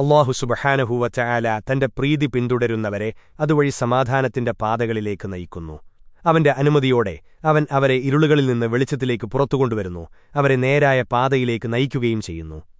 അള്ളാഹു സുബഹാനഹൂവച്ച ആല തന്റെ പ്രീതി പിന്തുടരുന്നവരെ അതുവഴി സമാധാനത്തിന്റെ പാതകളിലേക്ക് നയിക്കുന്നു. അവന്റെ അനുമതിയോടെ അവൻ അവരെ ഇരുളുകളിൽ നിന്ന് വെളിച്ചത്തിലേക്ക് പുറത്തുകൊണ്ടുവരുന്നു. അവരെ നേരായ പാതയിലേക്ക് നയിക്കുകയും ചെയ്യുന്നു.